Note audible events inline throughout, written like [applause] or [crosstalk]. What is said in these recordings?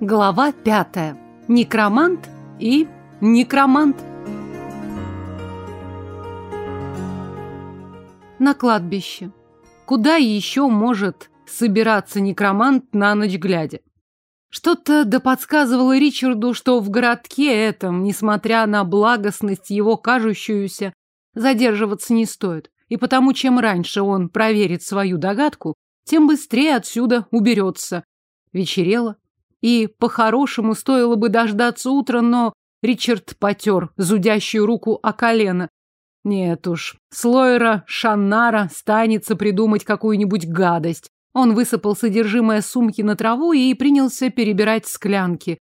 Глава пятая. Некромант и некромант. На кладбище. Куда еще может собираться некромант на ночь глядя? Что-то да подсказывало Ричарду, что в городке этом, несмотря на благостность его кажущуюся, задерживаться не стоит. И потому, чем раньше он проверит свою догадку, тем быстрее отсюда уберется. Вечерело, и по-хорошему стоило бы дождаться утра, но Ричард потер зудящую руку о колено. Нет уж, Слойера Шаннара станется придумать какую-нибудь гадость. Он высыпал содержимое сумки на траву и принялся перебирать склянки.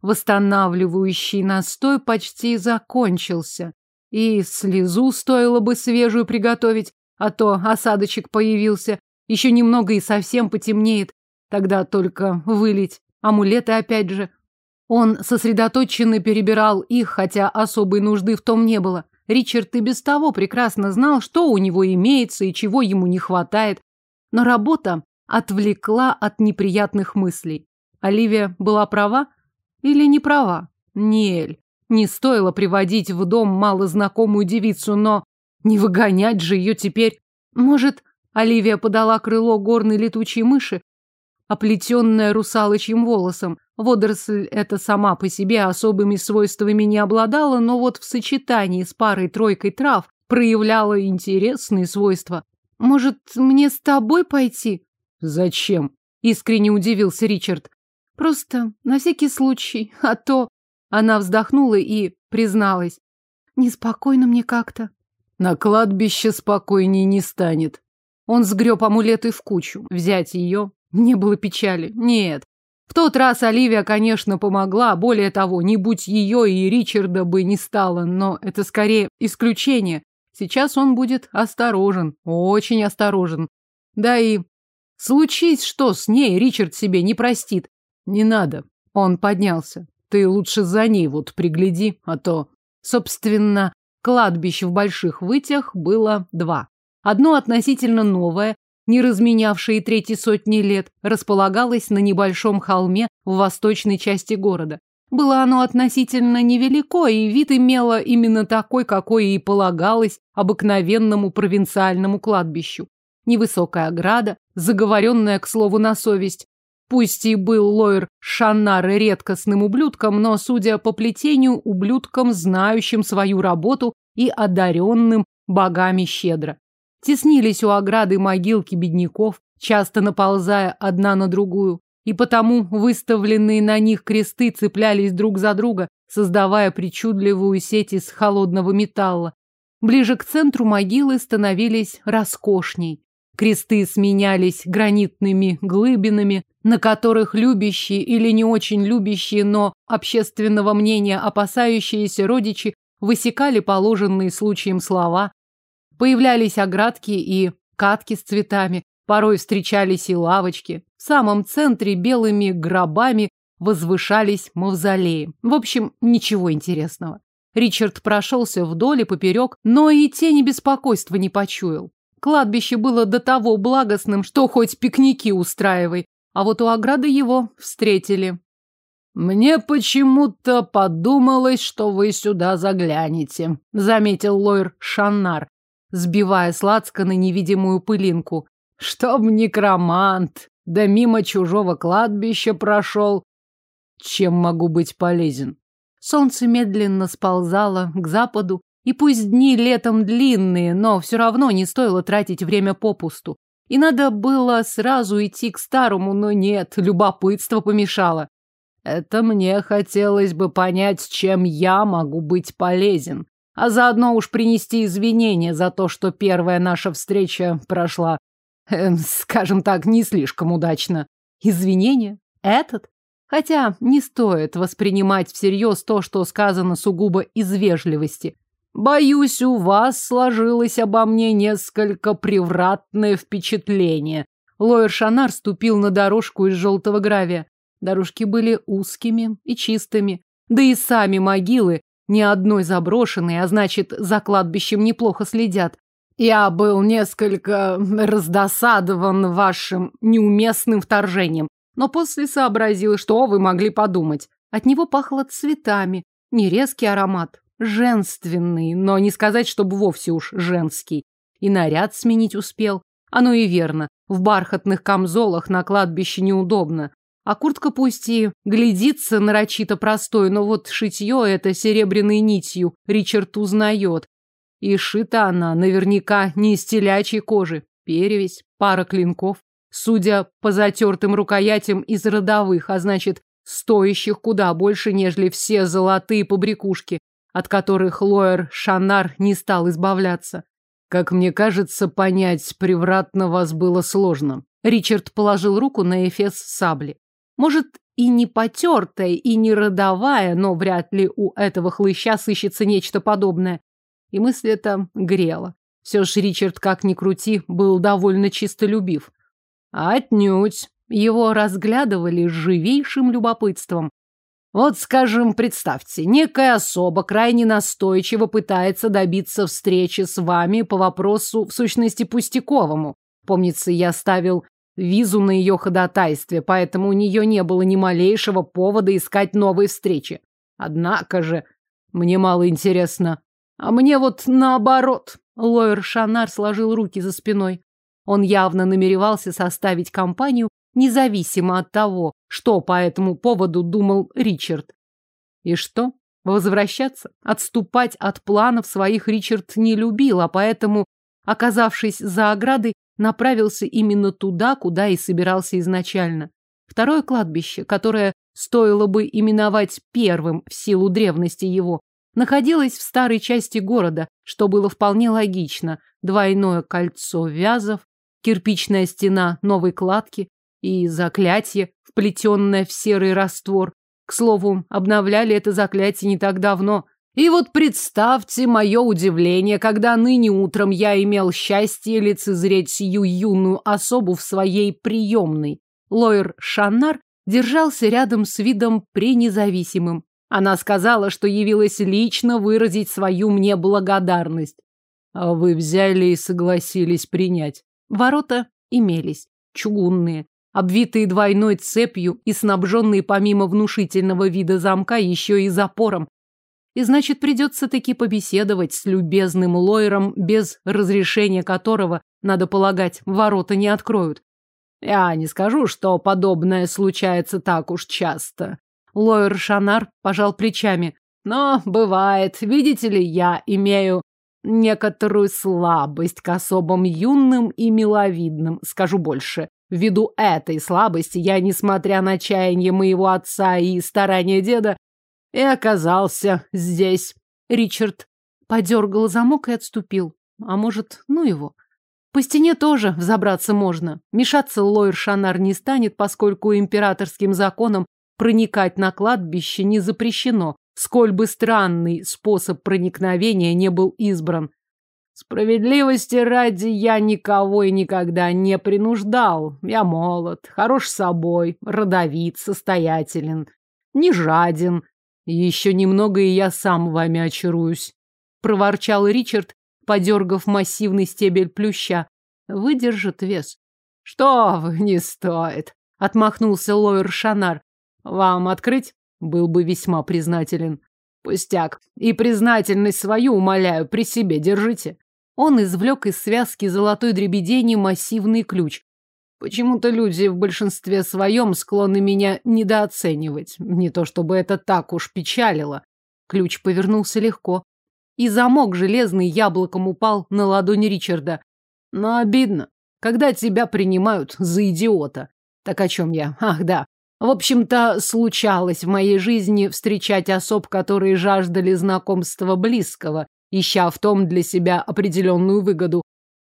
Восстанавливающий настой почти закончился. И слезу стоило бы свежую приготовить, а то осадочек появился. Еще немного и совсем потемнеет. Тогда только вылить. Амулеты опять же. Он сосредоточенно перебирал их, хотя особой нужды в том не было. Ричард и без того прекрасно знал, что у него имеется и чего ему не хватает. Но работа отвлекла от неприятных мыслей. Оливия была права или не права? Нель. Не стоило приводить в дом малознакомую девицу, но не выгонять же ее теперь. Может, Оливия подала крыло горной летучей мыши, оплетенная русалочьим волосом. Водоросль эта сама по себе особыми свойствами не обладала, но вот в сочетании с парой-тройкой трав проявляла интересные свойства. «Может, мне с тобой пойти?» «Зачем?» — искренне удивился Ричард. «Просто на всякий случай, а то...» Она вздохнула и призналась. «Неспокойно мне как-то». «На кладбище спокойней не станет». Он сгреб амулеты в кучу. Взять ее не было печали. Нет. В тот раз Оливия, конечно, помогла. Более того, не будь ее и Ричарда бы не стало. Но это скорее исключение. Сейчас он будет осторожен. Очень осторожен. Да и случись что с ней, Ричард себе не простит. Не надо. Он поднялся. Ты лучше за ней вот пригляди, а то... Собственно, кладбищ в Больших Вытях было два. Одно относительно новое, не разменявшее третьи сотни лет, располагалось на небольшом холме в восточной части города. Было оно относительно невелико, и вид имело именно такой, какой и полагалось обыкновенному провинциальному кладбищу. Невысокая ограда, заговоренная, к слову, на совесть. Пусть и был Лойер Шаннар редкостным ублюдком, но, судя по плетению, ублюдком, знающим свою работу и одаренным богами щедро. Теснились у ограды могилки бедняков, часто наползая одна на другую, и потому выставленные на них кресты цеплялись друг за друга, создавая причудливую сеть из холодного металла. Ближе к центру могилы становились роскошней. Кресты сменялись гранитными глыбинами, на которых любящие или не очень любящие, но общественного мнения опасающиеся родичи высекали положенные случаем слова, Появлялись оградки и катки с цветами, порой встречались и лавочки. В самом центре белыми гробами возвышались мавзолеи. В общем, ничего интересного. Ричард прошелся вдоль и поперек, но и тени беспокойства не почуял. Кладбище было до того благостным, что хоть пикники устраивай, а вот у ограды его встретили. «Мне почему-то подумалось, что вы сюда заглянете», — заметил Лойр Шаннар, сбивая с лацкана невидимую пылинку. Чтоб некромант, да мимо чужого кладбища прошел. Чем могу быть полезен? Солнце медленно сползало к западу, и пусть дни летом длинные, но все равно не стоило тратить время попусту. И надо было сразу идти к старому, но нет, любопытство помешало. Это мне хотелось бы понять, чем я могу быть полезен а заодно уж принести извинения за то, что первая наша встреча прошла, э, скажем так, не слишком удачно. Извинения? Этот? Хотя не стоит воспринимать всерьез то, что сказано сугубо из вежливости. Боюсь, у вас сложилось обо мне несколько превратное впечатление. Лоер Шанар ступил на дорожку из желтого гравия. Дорожки были узкими и чистыми, да и сами могилы ни одной заброшенной, а значит, за кладбищем неплохо следят. Я был несколько раздосадован вашим неуместным вторжением. но после сообразил, что вы могли подумать. От него пахло цветами, не резкий аромат, женственный, но не сказать, чтобы вовсе уж женский. И наряд сменить успел. Оно и верно, в бархатных камзолах на кладбище неудобно. А куртка пусть и глядится нарочито простой, но вот шитье это серебряной нитью Ричард узнает. И шита она наверняка не из телячьей кожи. Перевесь, пара клинков, судя по затертым рукоятям из родовых, а значит, стоящих куда больше, нежели все золотые побрякушки, от которых Лоер Шанар не стал избавляться. Как мне кажется, понять превратно вас было сложно. Ричард положил руку на эфес сабли. Может, и не потертая, и не родовая, но вряд ли у этого хлыща сыщется нечто подобное. И мысль эта грела. Все ж Ричард, как ни крути, был довольно чистолюбив. Отнюдь. Его разглядывали с живейшим любопытством. Вот, скажем, представьте, некая особа крайне настойчиво пытается добиться встречи с вами по вопросу, в сущности, пустяковому. Помнится, я ставил визу на ее ходатайстве, поэтому у нее не было ни малейшего повода искать новые встречи. Однако же, мне мало интересно. А мне вот наоборот. Лоер Шанар сложил руки за спиной. Он явно намеревался составить компанию независимо от того, что по этому поводу думал Ричард. И что? Возвращаться? Отступать от планов своих Ричард не любил, а поэтому, оказавшись за оградой, направился именно туда, куда и собирался изначально. Второе кладбище, которое стоило бы именовать первым в силу древности его, находилось в старой части города, что было вполне логично. Двойное кольцо вязов, кирпичная стена новой кладки, и заклятие, вплетенное в серый раствор. К слову, обновляли это заклятие не так давно. И вот представьте мое удивление, когда ныне утром я имел счастье лицезреть сию юную особу в своей приемной. Лоер Шаннар держался рядом с видом пренезависимым. Она сказала, что явилась лично выразить свою мне благодарность. А вы взяли и согласились принять. Ворота имелись, чугунные, обвитые двойной цепью и снабженные помимо внушительного вида замка еще и запором. И значит, придется таки побеседовать с любезным Лойером, без разрешения которого, надо полагать, ворота не откроют. Я не скажу, что подобное случается так уж часто. Лойер Шанар пожал плечами. Но бывает, видите ли, я имею некоторую слабость к особам юным и миловидным, скажу больше. Ввиду этой слабости я, несмотря на чаяние моего отца и старания деда, и оказался здесь. Ричард подергал замок и отступил. А может, ну его. По стене тоже взобраться можно. Мешаться Лойер Шанар не станет, поскольку императорским законом проникать на кладбище не запрещено, сколь бы странный способ проникновения не был избран. Справедливости ради я никого и никогда не принуждал. Я молод, хорош собой, родовит, состоятелен, не жаден. Еще немного, и я сам вами очаруюсь. Проворчал Ричард, подергав массивный стебель плюща. Выдержит вес. Что вы, не стоит. Отмахнулся Лойер Шанар. Вам открыть? Был бы весьма признателен. Пустяк. И признательность свою, умоляю, при себе держите. Он извлек из связки золотой дребедени массивный ключ. Почему-то люди в большинстве своем склонны меня недооценивать. Не то чтобы это так уж печалило. Ключ повернулся легко. И замок железный яблоком упал на ладонь Ричарда. Но обидно, когда тебя принимают за идиота. Так о чем я? Ах, да. В общем-то, случалось в моей жизни встречать особ, которые жаждали знакомства близкого ища в том для себя определенную выгоду.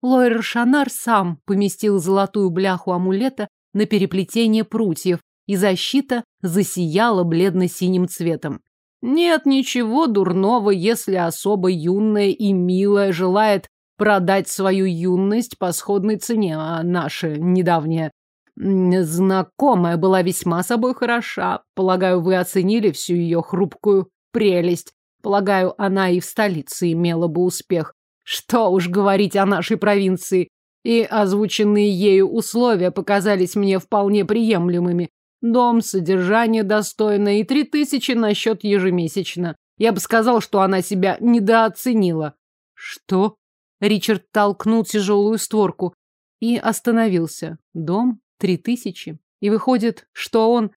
Лойер Шанар сам поместил золотую бляху амулета на переплетение прутьев, и защита засияла бледно-синим цветом. Нет ничего дурного, если особо юная и милая желает продать свою юность по сходной цене, а наша недавняя знакомая была весьма собой хороша. Полагаю, вы оценили всю ее хрупкую прелесть. Полагаю, она и в столице имела бы успех. Что уж говорить о нашей провинции. и озвученные ею условия показались мне вполне приемлемыми. Дом, содержание достойное и три тысячи на счет ежемесячно. Я бы сказал, что она себя недооценила. Что? Ричард толкнул тяжелую створку и остановился. Дом, три тысячи. И выходит, что он...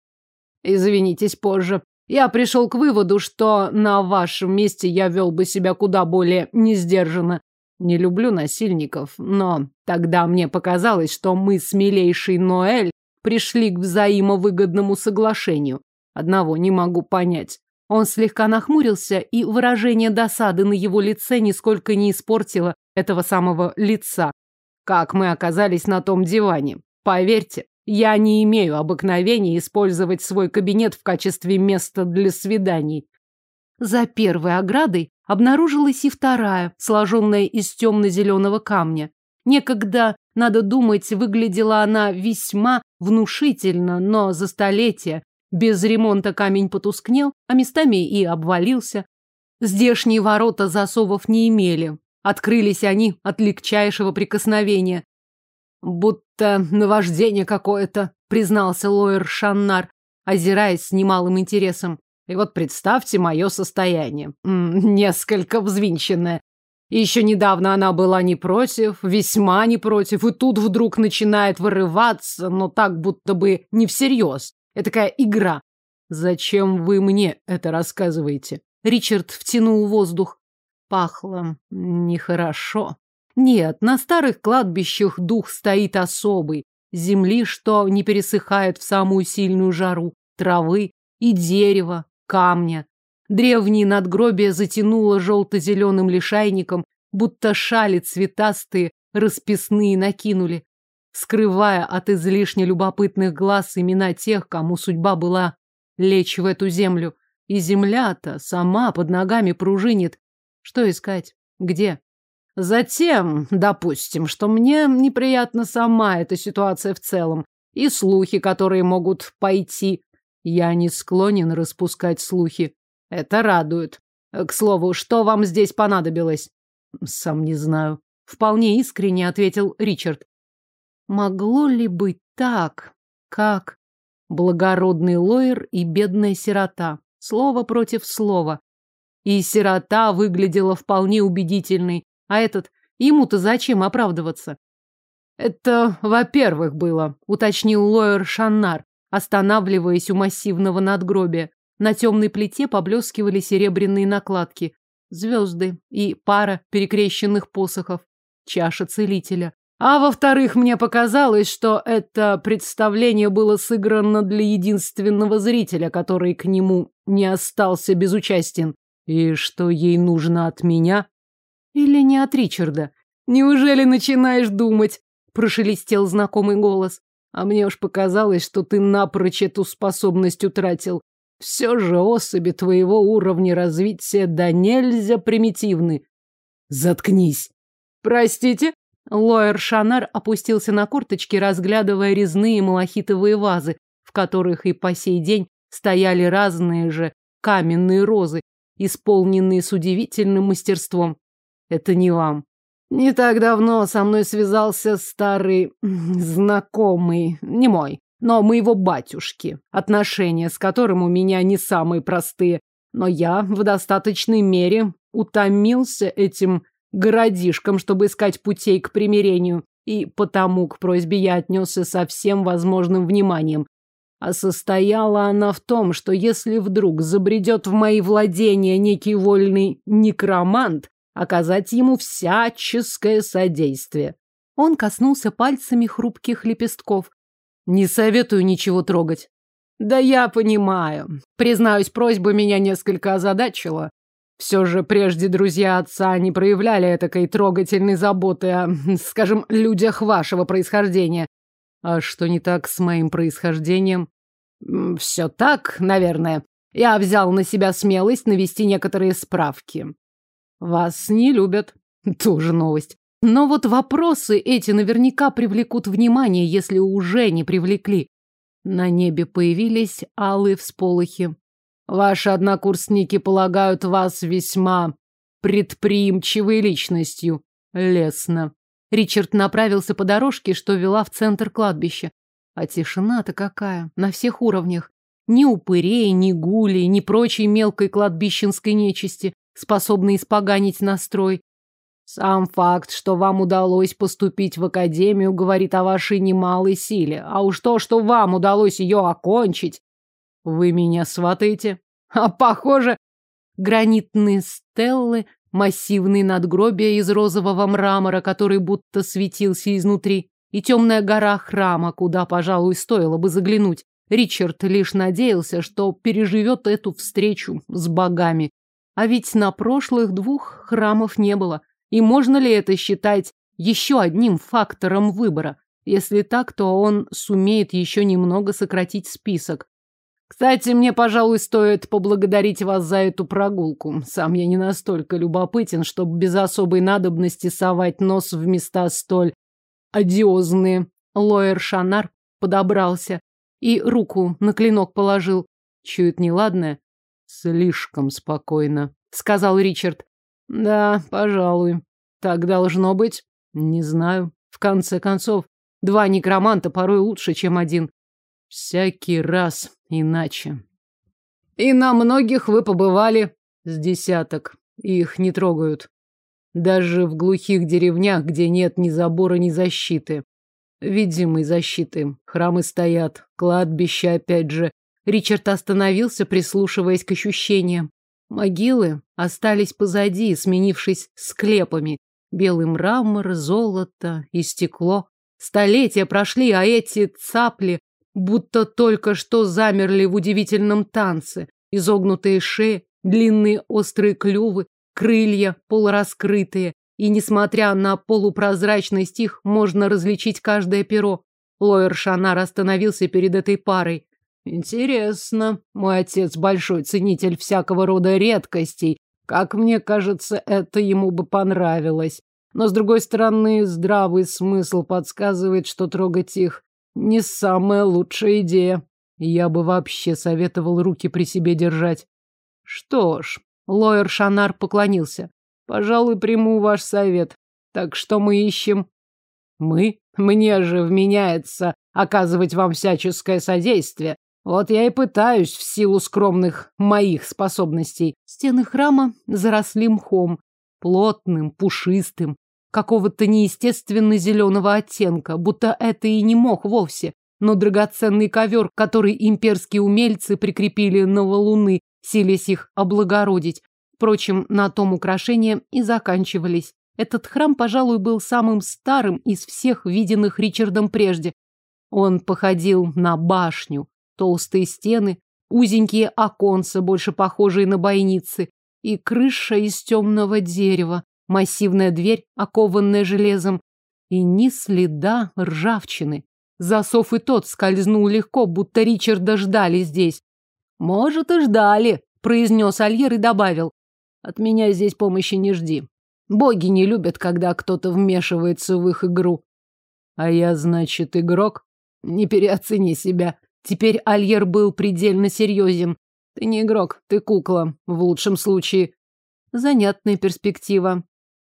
Извинитесь позже. Я пришел к выводу, что на вашем месте я вел бы себя куда более несдержанно. Не люблю насильников, но тогда мне показалось, что мы с милейшей Ноэль пришли к взаимовыгодному соглашению. Одного не могу понять. Он слегка нахмурился, и выражение досады на его лице нисколько не испортило этого самого лица. Как мы оказались на том диване? Поверьте, я не имею обыкновения использовать свой кабинет в качестве места для свиданий. За первой оградой обнаружилась и вторая, сложенная из темно-зеленого камня. Некогда, надо думать, выглядела она весьма внушительно, но за столетия без ремонта камень потускнел, а местами и обвалился. Здешние ворота засовов не имели. Открылись они от легчайшего прикосновения. Будто наваждение какое-то, признался Лоер Шаннар, озираясь с немалым интересом. И вот представьте мое состояние. Несколько взвинченное. Еще недавно она была не против, весьма не против, и тут вдруг начинает вырываться, но так будто бы не всерьез. Это такая игра. Зачем вы мне это рассказываете? Ричард втянул воздух. Пахло нехорошо. Нет, на старых кладбищах дух стоит особый. Земли, что не пересыхает в самую сильную жару, травы и дерева, камня. Древние надгробия затянуло желто-зеленым лишайником, будто шали цветастые, расписные накинули, скрывая от излишне любопытных глаз имена тех, кому судьба была лечь в эту землю. И земля-то сама под ногами пружинит. Что искать? Где? Затем, допустим, что мне неприятна сама эта ситуация в целом, и слухи, которые могут пойти. Я не склонен распускать слухи. Это радует. К слову, что вам здесь понадобилось? Сам не знаю. Вполне искренне ответил Ричард. Могло ли быть так, как благородный лоер и бедная сирота? Слово против слова. И сирота выглядела вполне убедительной, а этот, ему-то зачем оправдываться? Это, во-первых, было, уточнил лоер Шаннар, останавливаясь у массивного надгробия. На темной плите поблескивали серебряные накладки, звезды и пара перекрещенных посохов, чаша целителя. А во-вторых, мне показалось, что это представление было сыграно для единственного зрителя, который к нему не остался безучастен. И что ей нужно от меня? Или не от Ричарда? Неужели начинаешь думать? Прошелестел знакомый голос. А мне уж показалось, что ты напрочь эту способность утратил. Все же особи твоего уровня развития да нельзя примитивны. Заткнись. Простите? Лоер Шанар опустился на корточки, разглядывая резные малахитовые вазы, в которых и по сей день стояли разные же каменные розы, исполненные с удивительным мастерством. Это не вам. Не так давно со мной связался старый знакомый, не мой, но моего батюшки, отношения с которым у меня не самые простые, но я в достаточной мере утомился этим городишком, чтобы искать путей к примирению, и потому к просьбе я отнесся со всем возможным вниманием. А состояла она в том, что если вдруг забредет в мои владения некий вольный некромант, оказать ему всяческое содействие. Он коснулся пальцами хрупких лепестков. Не советую ничего трогать. Да я понимаю. Признаюсь, просьба меня несколько озадачила. Все же прежде друзья отца не проявляли этакой трогательной заботы о, скажем, людях вашего происхождения. А что не так с моим происхождением? Все так, наверное. Я взял на себя смелость навести некоторые справки. Вас не любят. [laughs] Тоже новость. Но вот вопросы эти наверняка привлекут внимание, если уже не привлекли. На небе появились алые всполохи. Ваши однокурсники полагают вас весьма предприимчивой личностью. Лесно. Ричард направился по дорожке, что вела в центр кладбища. А тишина-то какая, на всех уровнях. Ни упырей, ни гулей, ни прочей мелкой кладбищенской нечисти, способной испоганить настрой. Сам факт, что вам удалось поступить в академию, говорит о вашей немалой силе. А уж то, что вам удалось ее окончить... Вы меня сватаете? А похоже... Гранитные стеллы, массивные надгробия из розового мрамора, который будто светился изнутри, и темная гора храма, куда, пожалуй, стоило бы заглянуть. Ричард лишь надеялся, что переживет эту встречу с богами. А ведь на прошлых двух храмов не было. И можно ли это считать еще одним фактором выбора? Если так, то он сумеет еще немного сократить список. Кстати, мне, пожалуй, стоит поблагодарить вас за эту прогулку. Сам я не настолько любопытен, чтобы без особой надобности совать нос в места столь одиозные. Лоер Шанар подобрался и руку на клинок положил. Чует неладное? Слишком спокойно, сказал Ричард. Да, пожалуй. Так должно быть. Не знаю. В конце концов, два некроманта порой лучше, чем один. Всякий раз иначе. И на многих вы побывали с десяток. Их не трогают. Даже в глухих деревнях, где нет ни забора, ни защиты. Видимой защиты. Храмы стоят, кладбище опять же. Ричард остановился, прислушиваясь к ощущениям. Могилы остались позади, сменившись склепами. Белый мрамор, золото и стекло. Столетия прошли, а эти цапли будто только что замерли в удивительном танце. Изогнутые шеи, длинные острые клювы, крылья полураскрытые. И, несмотря на полупрозрачность их, можно различить каждое перо. Лоер Шанар остановился перед этой парой. Интересно. Мой отец большой ценитель всякого рода редкостей. Как мне кажется, это ему бы понравилось. Но, с другой стороны, здравый смысл подсказывает, что трогать их не самая лучшая идея. Я бы вообще советовал руки при себе держать. Что ж, Лоер Шанар поклонился. Пожалуй, приму ваш совет. Так что мы ищем? Мы? Мне же вменяется оказывать вам всяческое содействие. Вот я и пытаюсь в силу скромных моих способностей. Стены храма заросли мхом, плотным, пушистым, какого-то неестественно зеленого оттенка, будто это и не мох вовсе. Но драгоценный ковер, который имперские умельцы прикрепили на валуны, силясь их облагородить. Впрочем, на том украшения и заканчивались. Этот храм, пожалуй, был самым старым из всех виденных Ричардом прежде. Он походил на башню, Толстые стены, узенькие оконца, больше похожие на бойницы, и крыша из темного дерева, массивная дверь, окованная железом, и ни следа ржавчины. Засов и тот скользнул легко, будто Ричарда ждали здесь. «Может, и ждали», — произнес Альер и добавил. «От меня здесь помощи не жди. Боги не любят, когда кто-то вмешивается в их игру». «А я, значит, игрок? Не переоцени себя. Теперь Альер был предельно серьезен. Ты не игрок, ты кукла, в лучшем случае. Занятная перспектива.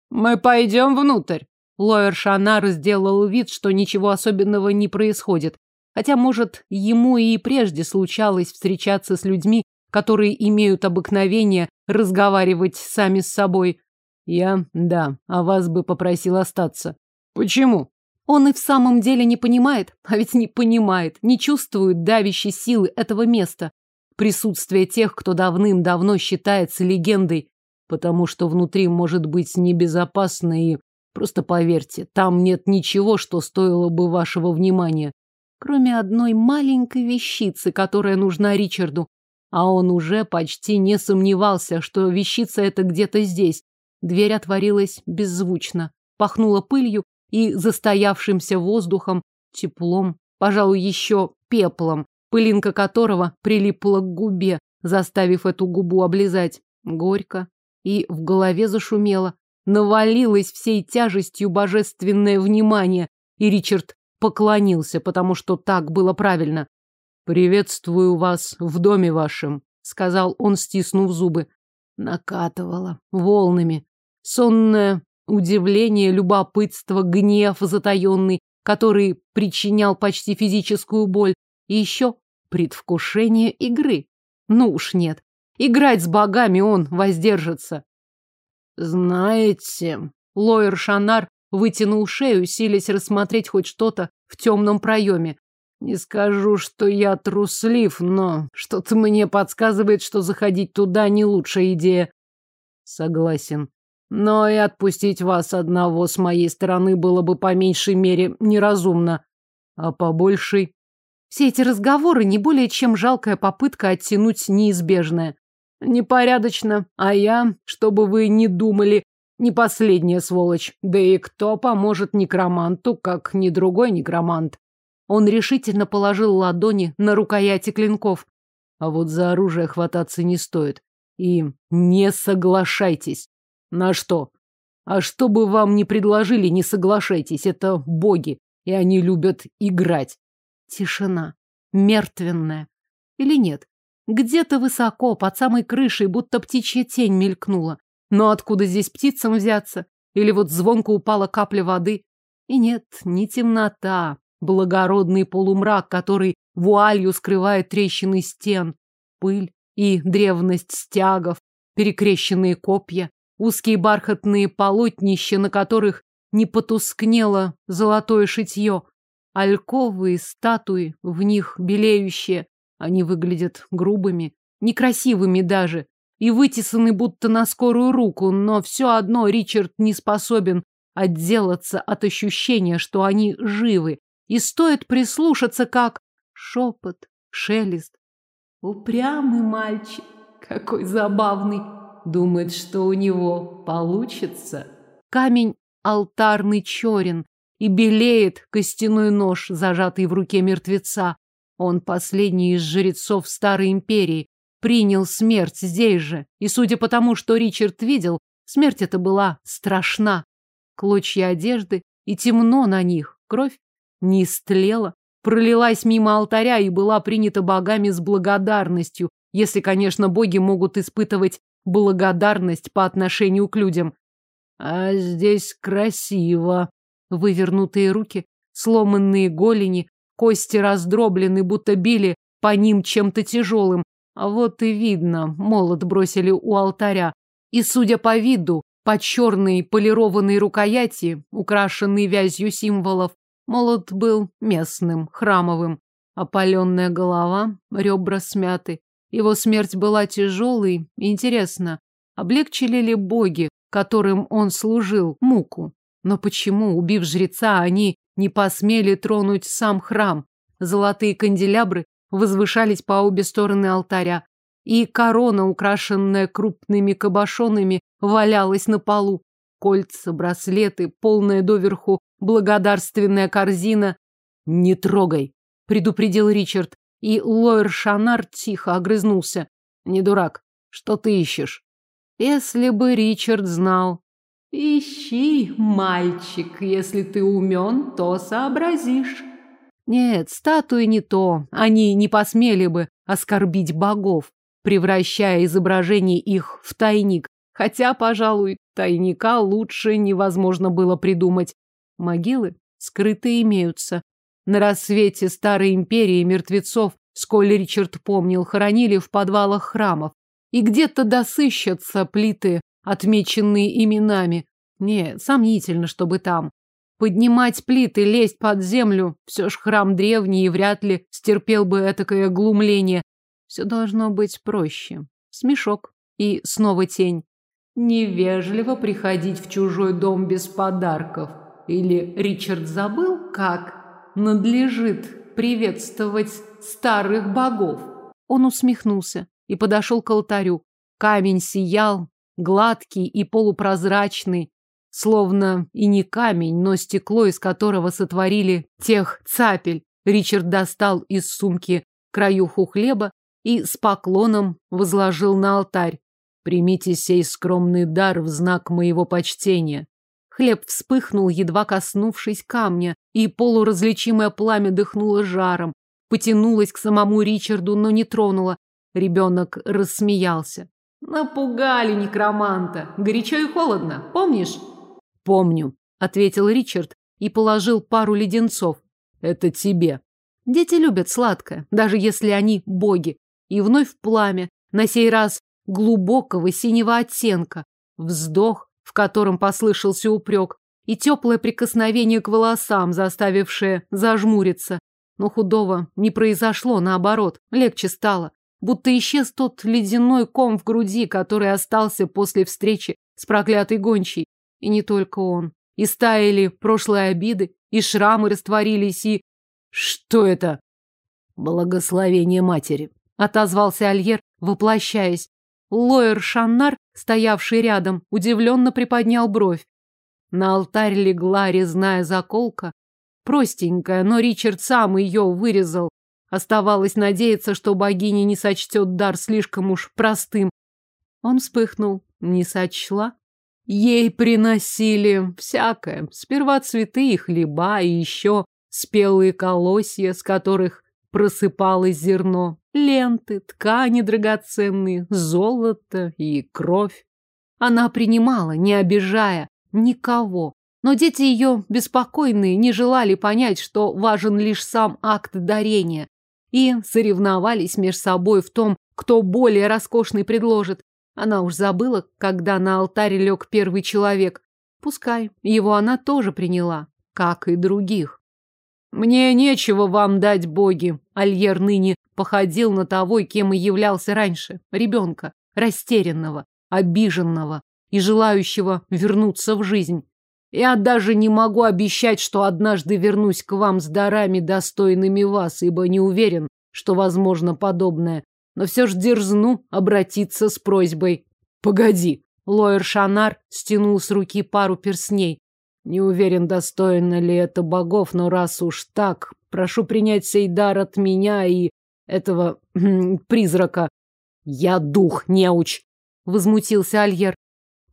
Мы пойдем внутрь. Лоер Шанар сделал вид, что ничего особенного не происходит. Хотя, может, ему и прежде случалось встречаться с людьми, которые имеют обыкновение разговаривать сами с собой. Я, да, а вас бы попросил остаться. Почему? Он и в самом деле не понимает, а ведь не понимает, не чувствует давящей силы этого места. Присутствие тех, кто давным-давно считается легендой, потому что внутри может быть небезопасно и... Просто поверьте, там нет ничего, что стоило бы вашего внимания, кроме одной маленькой вещицы, которая нужна Ричарду. А он уже почти не сомневался, что вещица эта где-то здесь. Дверь отворилась беззвучно, пахнула пылью, и застоявшимся воздухом, теплом, пожалуй, еще пеплом, пылинка которого прилипла к губе, заставив эту губу облизать. Горько. И в голове зашумело. Навалилось всей тяжестью божественное внимание, и Ричард поклонился, потому что так было правильно. «Приветствую вас в доме вашем», — сказал он, стиснув зубы. Накатывало волнами. Сонная удивление, любопытство, гнев затаенный, который причинял почти физическую боль, и еще предвкушение игры. Ну уж нет. Играть с богами он воздержится. Знаете, Лоер Шанар вытянул шею, силясь рассмотреть хоть что-то в темном проеме. Не скажу, что я труслив, но что-то мне подсказывает, что заходить туда не лучшая идея. Согласен. Но и отпустить вас одного с моей стороны было бы по меньшей мере неразумно. А по большей... Все эти разговоры не более чем жалкая попытка оттянуть неизбежное. Непорядочно, а я, чтобы вы не думали, не последняя сволочь. Да и кто поможет некроманту, как ни другой некромант? Он решительно положил ладони на рукояти клинков. А вот за оружие хвататься не стоит. И не соглашайтесь. На что? А что бы вам ни предложили, не соглашайтесь. Это боги, и они любят играть. Тишина. Мертвенная. Или нет? Где-то высоко, под самой крышей, будто птичья тень мелькнула. Но откуда здесь птицам взяться? Или вот звонко упала капля воды? И нет, не темнота, благородный полумрак, который вуалью скрывает трещины стен, пыль и древность стягов, перекрещенные копья, узкие бархатные полотнища, на которых не потускнело золотое шитье, альковые статуи, в них белеющие. Они выглядят грубыми, некрасивыми даже, и вытесаны будто на скорую руку, но все одно Ричард не способен отделаться от ощущения, что они живы, и стоит прислушаться, как шепот, шелест. Упрямый мальчик, какой забавный, думает, что у него получится. Камень алтарный черен, и белеет костяной нож, зажатый в руке мертвеца. Он последний из жрецов Старой Империи, принял смерть здесь же, и судя по тому, что Ричард видел, смерть эта была страшна. Клочья одежды, и темно на них, кровь не истлела, пролилась мимо алтаря и была принята богами с благодарностью, если, конечно, боги могут испытывать благодарность по отношению к людям. А здесь красиво. Вывернутые руки, сломанные голени, кости раздроблены, будто били по ним чем-то тяжелым. А вот и видно, молот бросили у алтаря. И, судя по виду, по черной полированной рукояти, украшенной вязью символов, молот был местным, храмовым. Опаленная голова, ребра смяты. Его смерть была тяжелой. Интересно, облегчили ли боги, которым он служил, муку? Но почему, убив жреца, они не посмели тронуть сам храм? Золотые канделябры возвышались по обе стороны алтаря, и корона, украшенная крупными кабошонами, валялась на полу. Кольца, браслеты, полная доверху благодарственная корзина. «Не трогай!» — предупредил Ричард, и Лойер Шанар тихо огрызнулся. «Не дурак, что ты ищешь?» Если бы Ричард знал, Ищи, мальчик, если ты умен, то сообразишь. Нет, статуи не то. Они не посмели бы оскорбить богов, превращая изображение их в тайник. Хотя, пожалуй, тайника лучше невозможно было придумать. Могилы скрытые имеются. На рассвете старой империи мертвецов, сколь Ричард помнил, хоронили в подвалах храмов. И где-то досыщатся плиты отмеченные именами. Нет, сомнительно, чтобы там. Поднимать плиты, лезть под землю, все ж храм древний и вряд ли стерпел бы этакое глумление. Все должно быть проще. Смешок. И снова тень. Невежливо приходить в чужой дом без подарков. Или Ричард забыл, как надлежит приветствовать старых богов? Он усмехнулся и подошел к алтарю. Камень сиял, гладкий и полупрозрачный, словно и не камень, но стекло, из которого сотворили тех цапель. Ричард достал из сумки краюху хлеба и с поклоном возложил на алтарь. Примите сей скромный дар в знак моего почтения. Хлеб вспыхнул, едва коснувшись камня, и полуразличимое пламя дыхнуло жаром, потянулось к самому Ричарду, но не тронуло. Ребенок рассмеялся. Напугали некроманта. Горячо и холодно, помнишь? Помню, ответил Ричард и положил пару леденцов. Это тебе. Дети любят сладкое, даже если они боги. И вновь пламя, на сей раз глубокого синего оттенка. Вздох, в котором послышался упрек, и теплое прикосновение к волосам, заставившее зажмуриться. Но худого не произошло, наоборот, легче стало. Будто исчез тот ледяной ком в груди, который остался после встречи с проклятой гончей. И не только он. И стаяли прошлые обиды, и шрамы растворились, и... Что это? Благословение матери. Отозвался Альер, воплощаясь. Лоер Шаннар, стоявший рядом, удивленно приподнял бровь. На алтарь легла резная заколка, простенькая, но Ричард сам ее вырезал. Оставалось надеяться, что богиня не сочтет дар слишком уж простым. Он вспыхнул. Не сочла? Ей приносили всякое. Сперва цветы и хлеба, и еще спелые колосья, с которых просыпалось зерно, ленты, ткани драгоценные, золото и кровь. Она принимала, не обижая никого. Но дети ее, беспокойные, не желали понять, что важен лишь сам акт дарения, и соревновались между собой в том, кто более роскошный предложит. Она уж забыла, когда на алтаре лег первый человек. Пускай, его она тоже приняла, как и других. «Мне нечего вам дать, боги!» Альер ныне походил на того, кем и являлся раньше. Ребенка, растерянного, обиженного и желающего вернуться в жизнь. Я даже не могу обещать, что однажды вернусь к вам с дарами, достойными вас, ибо не уверен, что возможно подобное но все же дерзну обратиться с просьбой. Погоди. Лоер Шанар стянул с руки пару персней. Не уверен, достойно ли это богов, но раз уж так, прошу принять сей дар от меня и этого призрака. Я дух, неуч, возмутился Альер.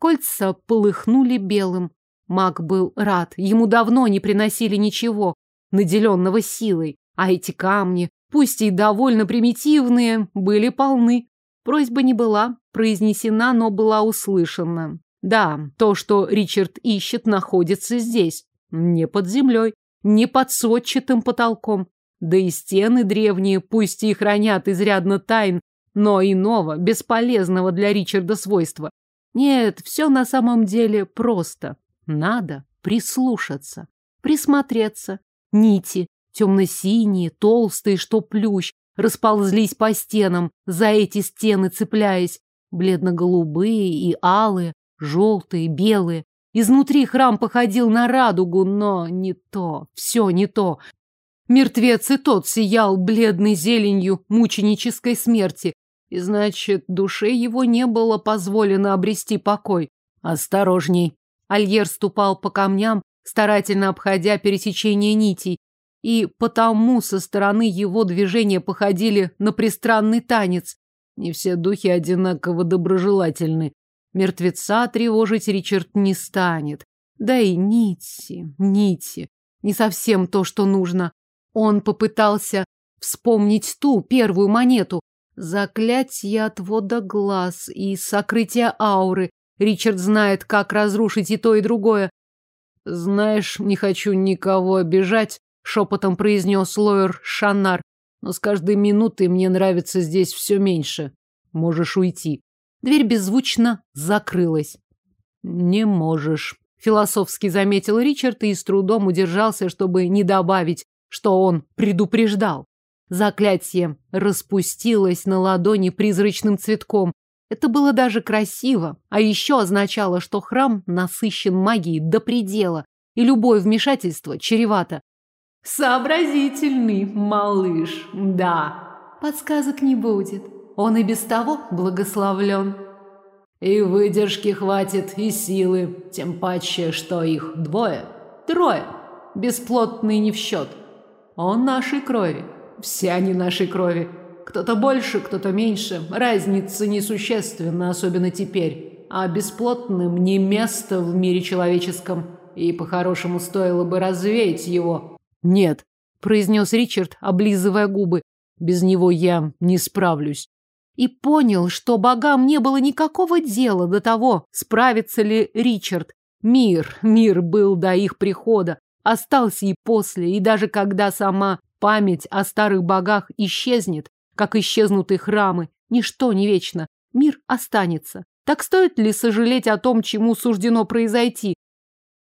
Кольца полыхнули белым. Маг был рад. Ему давно не приносили ничего, наделенного силой. А эти камни, пусть и довольно примитивные, были полны. Просьба не была произнесена, но была услышана. Да, то, что Ричард ищет, находится здесь. Не под землей, не под сотчатым потолком. Да и стены древние, пусть и хранят изрядно тайн, но иного, бесполезного для Ричарда свойства. Нет, все на самом деле просто. Надо прислушаться, присмотреться. Нити, Темно-синие, толстые, что плющ, расползлись по стенам, за эти стены цепляясь. Бледно-голубые и алые, желтые, белые. Изнутри храм походил на радугу, но не то, все не то. Мертвец и тот сиял бледной зеленью мученической смерти, и значит, душе его не было позволено обрести покой. Осторожней. Альер ступал по камням, старательно обходя пересечение нитей, и потому со стороны его движения походили на пристранный танец. Не все духи одинаково доброжелательны. Мертвеца тревожить Ричард не станет. Да и нити, нити. Не совсем то, что нужно. Он попытался вспомнить ту первую монету. Заклятие отвода глаз и сокрытие ауры. Ричард знает, как разрушить и то, и другое. Знаешь, не хочу никого обижать, шепотом произнес Лоер Шаннар. Но с каждой минутой мне нравится здесь все меньше. Можешь уйти. Дверь беззвучно закрылась. Не можешь, философски заметил Ричард и с трудом удержался, чтобы не добавить, что он предупреждал. Заклятие распустилось на ладони призрачным цветком. Это было даже красиво, а еще означало, что храм насыщен магией до предела, и любое вмешательство чревато. Сообразительный малыш, да. Подсказок не будет. Он и без того благословлен. И выдержки хватит, и силы. Тем паче, что их двое. Трое. Бесплотный не в счет. Он нашей крови. Все они нашей крови. Кто-то больше, кто-то меньше. Разница несущественна, особенно теперь. А бесплотным не место в мире человеческом. И по-хорошему стоило бы развеять его, нет, произнес Ричард, облизывая губы. Без него я не справлюсь. И понял, что богам не было никакого дела до того, справится ли Ричард. Мир, мир был до их прихода, остался и после, и даже когда сама память о старых богах исчезнет, как исчезнут и храмы, ничто не вечно, мир останется. Так стоит ли сожалеть о том, чему суждено произойти?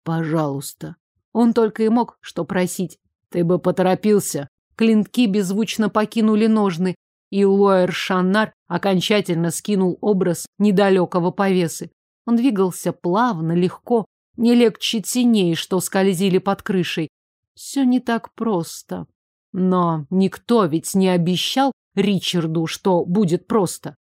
Пожалуйста. Он только и мог что просить. Ты бы поторопился. Клинки беззвучно покинули ножны, и Лоэр Шаннар окончательно скинул образ недалекого повесы. Он двигался плавно, легко, не легче теней, что скользили под крышей. Все не так просто. Но никто ведь не обещал Ричарду, что будет просто.